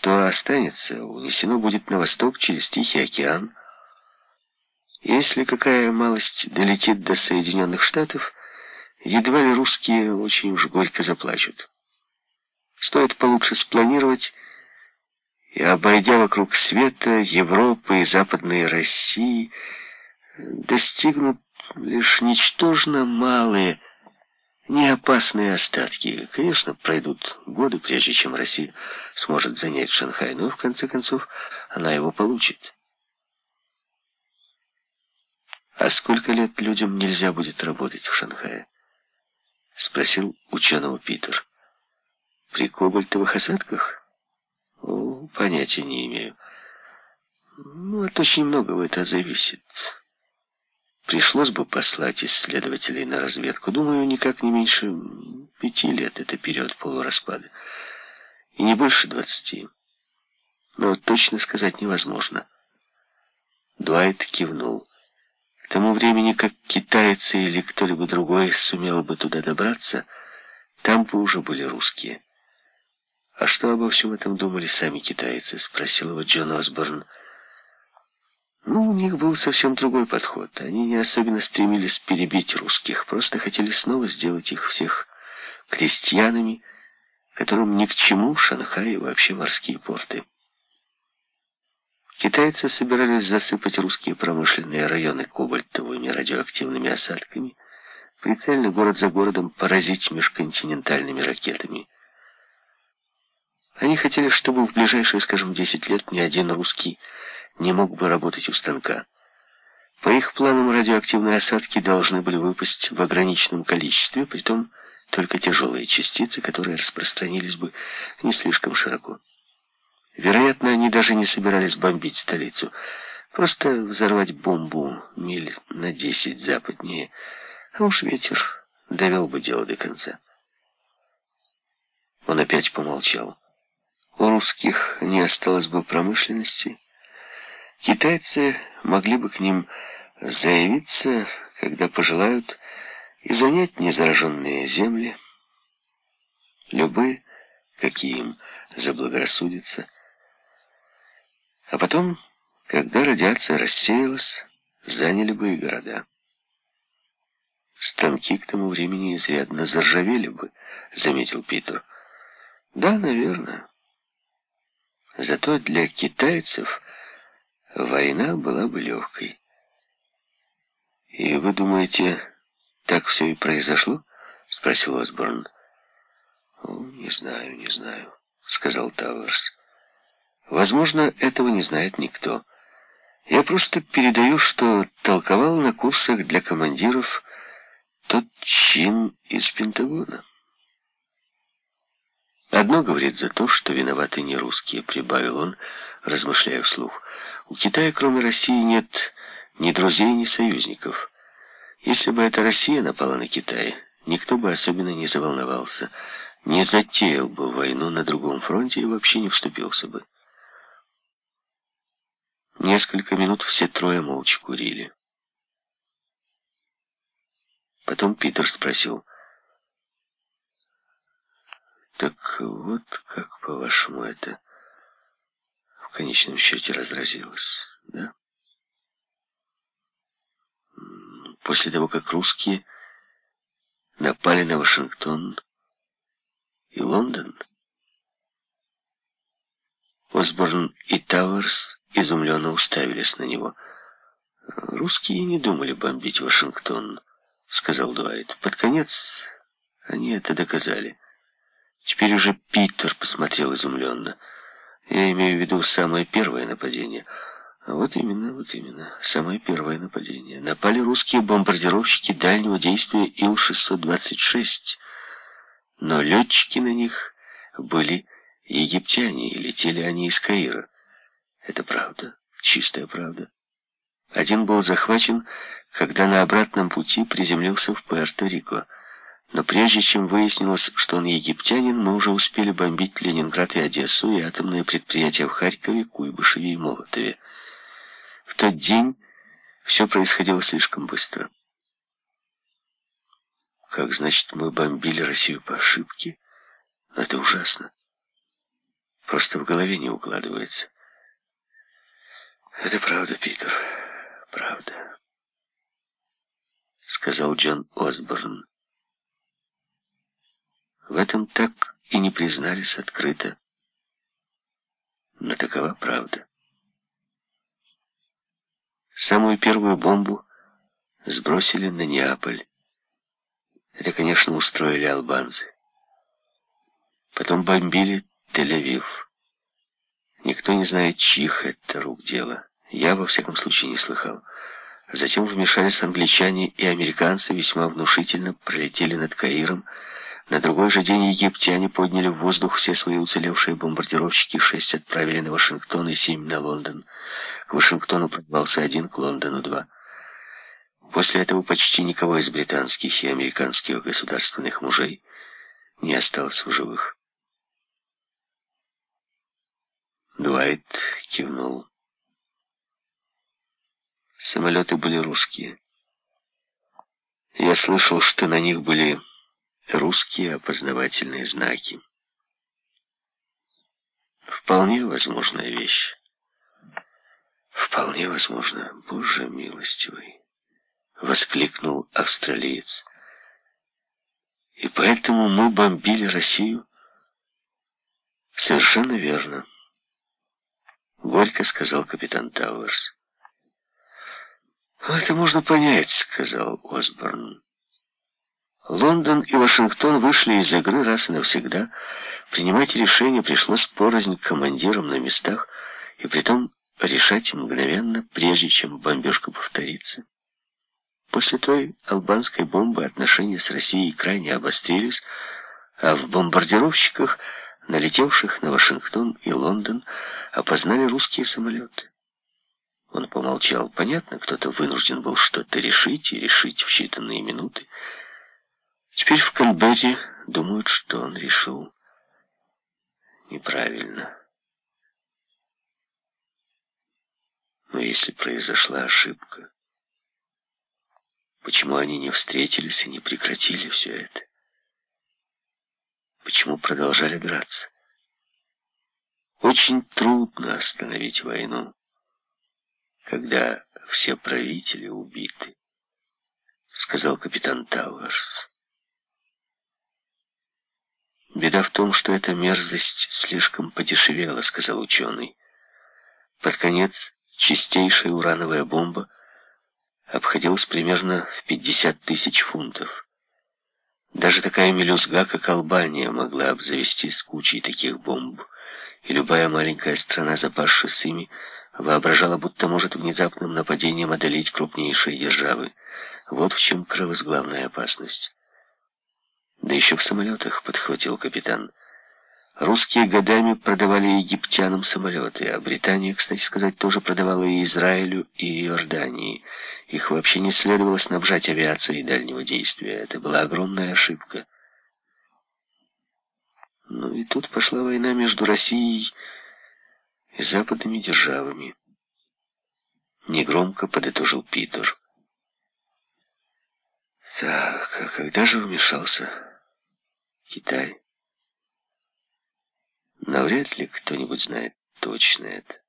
Что останется, унесено будет на восток через Тихий океан. Если какая малость долетит до Соединенных Штатов, едва ли русские очень уж горько заплачут. Стоит получше спланировать, и, обойдя вокруг света, Европы и Западной России, достигнут лишь ничтожно малые, неопасные остатки. Конечно, пройдут годы, прежде чем Россия сможет занять Шанхай, но в конце концов она его получит. А сколько лет людям нельзя будет работать в Шанхае? Спросил ученого Питер. При кобальтовых осадках? О, понятия не имею. Ну, от очень многого это зависит. Пришлось бы послать исследователей на разведку. Думаю, никак не меньше пяти лет это период полураспада. И не больше двадцати. Но точно сказать невозможно. Дуайт кивнул. К тому времени, как китайцы или кто-либо другой сумел бы туда добраться, там бы уже были русские. «А что обо всем этом думали сами китайцы?» — спросил его Джон Осборн. Ну, у них был совсем другой подход. Они не особенно стремились перебить русских, просто хотели снова сделать их всех крестьянами, которым ни к чему Шанхай и вообще морские порты. Китайцы собирались засыпать русские промышленные районы кобальтовыми радиоактивными осадками, прицельно город за городом поразить межконтинентальными ракетами. Они хотели, чтобы в ближайшие, скажем, 10 лет ни один русский не мог бы работать у станка. По их планам радиоактивные осадки должны были выпасть в ограниченном количестве, притом только тяжелые частицы, которые распространились бы не слишком широко. Вероятно, они даже не собирались бомбить столицу, просто взорвать бомбу миль на десять западнее, а уж ветер довел бы дело до конца. Он опять помолчал. У русских не осталось бы промышленности, Китайцы могли бы к ним заявиться, когда пожелают, и занять незараженные земли, любые, какие им заблагорассудится. А потом, когда радиация рассеялась, заняли бы и города. Станки к тому времени изрядно заржавели бы, заметил Питер. Да, наверное. Зато для китайцев война была бы легкой. «И вы думаете, так все и произошло?» — спросил Осборн. «Не знаю, не знаю», — сказал Тауэрс. «Возможно, этого не знает никто. Я просто передаю, что толковал на курсах для командиров тот чин из Пентагона». «Одно говорит за то, что виноваты не русские», — прибавил он, размышляя вслух. У Китая, кроме России, нет ни друзей, ни союзников. Если бы эта Россия напала на Китай, никто бы особенно не заволновался, не затеял бы войну на другом фронте и вообще не вступился бы. Несколько минут все трое молча курили. Потом Питер спросил, «Так вот как, по-вашему, это...» в конечном счете разразилась, да? После того, как русские напали на Вашингтон и Лондон, Осборн и Тауэрс изумленно уставились на него. «Русские не думали бомбить Вашингтон», — сказал Дуайт. «Под конец они это доказали». Теперь уже Питер посмотрел изумленно. Я имею в виду самое первое нападение. Вот именно, вот именно, самое первое нападение. Напали русские бомбардировщики дальнего действия Ил-626, но летчики на них были египтяне, и летели они из Каира. Это правда, чистая правда. Один был захвачен, когда на обратном пути приземлился в Пуэрто-Рико. Но прежде чем выяснилось, что он египтянин, мы уже успели бомбить Ленинград и Одессу и атомные предприятия в Харькове, Куйбышеве и Молотове. В тот день все происходило слишком быстро. Как значит, мы бомбили Россию по ошибке? Это ужасно. Просто в голове не укладывается. Это правда, Питер, правда, сказал Джон Осборн. В этом так и не признались открыто, но такова правда. Самую первую бомбу сбросили на Неаполь. Это, конечно, устроили албанцы. Потом бомбили Тель-Авив. Никто не знает, чьих это рук дело. Я, во всяком случае, не слыхал. Затем вмешались англичане и американцы, весьма внушительно пролетели над Каиром. На другой же день египтяне подняли в воздух все свои уцелевшие бомбардировщики, шесть отправили на Вашингтон и семь на Лондон. К Вашингтону прорвался один, к Лондону два. После этого почти никого из британских и американских государственных мужей не осталось в живых. Дуайт кивнул. Самолеты были русские. Я слышал, что на них были русские опознавательные знаки. Вполне возможная вещь. Вполне возможно. Боже милостивый, воскликнул австралиец. И поэтому мы бомбили Россию? Совершенно верно. Горько сказал капитан Тауэрс. «Это можно понять», — сказал Осборн. Лондон и Вашингтон вышли из игры раз и навсегда. Принимать решение пришлось порознь командирам на местах, и притом решать мгновенно, прежде чем бомбежка повторится. После той албанской бомбы отношения с Россией крайне обострились, а в бомбардировщиках налетевших на Вашингтон и Лондон, опознали русские самолеты. Он помолчал. Понятно, кто-то вынужден был что-то решить, и решить в считанные минуты. Теперь в Кальберре думают, что он решил неправильно. Но если произошла ошибка, почему они не встретились и не прекратили все это? Почему продолжали драться? Очень трудно остановить войну, когда все правители убиты, сказал капитан Тауэрс. Беда в том, что эта мерзость слишком подешевела, сказал ученый. Под конец чистейшая урановая бомба обходилась примерно в 50 тысяч фунтов. Даже такая мелюзга, как Албания, могла обзавестись кучей таких бомб, и любая маленькая страна, запасшись ими, воображала, будто может внезапным нападением одолеть крупнейшие державы. Вот в чем крылась главная опасность. Да еще в самолетах, подхватил капитан. Русские годами продавали египтянам самолеты, а Британия, кстати сказать, тоже продавала и Израилю, и Иордании. Их вообще не следовало снабжать авиацией дальнего действия. Это была огромная ошибка. Ну и тут пошла война между Россией и западными державами. Негромко подытожил Питер. Так, а когда же вмешался Китай? Навряд ли кто-нибудь знает точно это,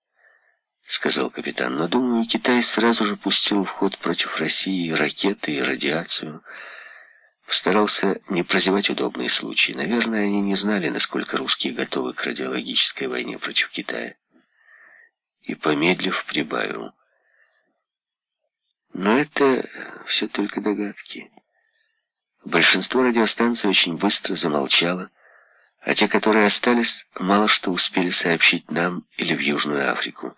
сказал капитан. Но, думаю, Китай сразу же пустил в ход против России ракеты и радиацию. Старался не прозевать удобные случаи. Наверное, они не знали, насколько русские готовы к радиологической войне против Китая. И, помедлив, прибавил. Но это все только догадки. Большинство радиостанций очень быстро замолчало, а те, которые остались, мало что успели сообщить нам или в Южную Африку.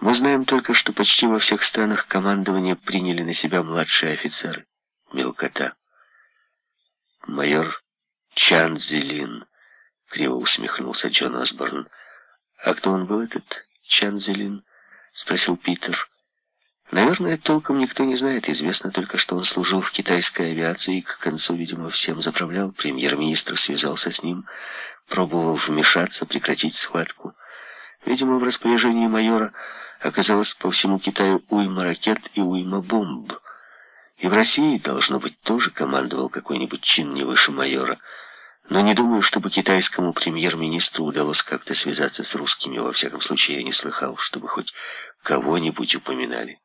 Мы знаем только, что почти во всех странах командования приняли на себя младшие офицеры. Мелкота. Майор Чан Зелин, криво усмехнулся Джон Осборн. А кто он был, этот Чан Зелин? Спросил Питер. Наверное, толком никто не знает. Известно только, что он служил в китайской авиации и к концу, видимо, всем заправлял. Премьер-министр связался с ним, пробовал вмешаться, прекратить схватку. Видимо, в распоряжении майора оказалось по всему Китаю уйма ракет и уйма бомб. И в России, должно быть, тоже командовал какой-нибудь чин не выше майора. Но не думаю, чтобы китайскому премьер-министру удалось как-то связаться с русскими. Во всяком случае, я не слыхал, чтобы хоть кого-нибудь упоминали.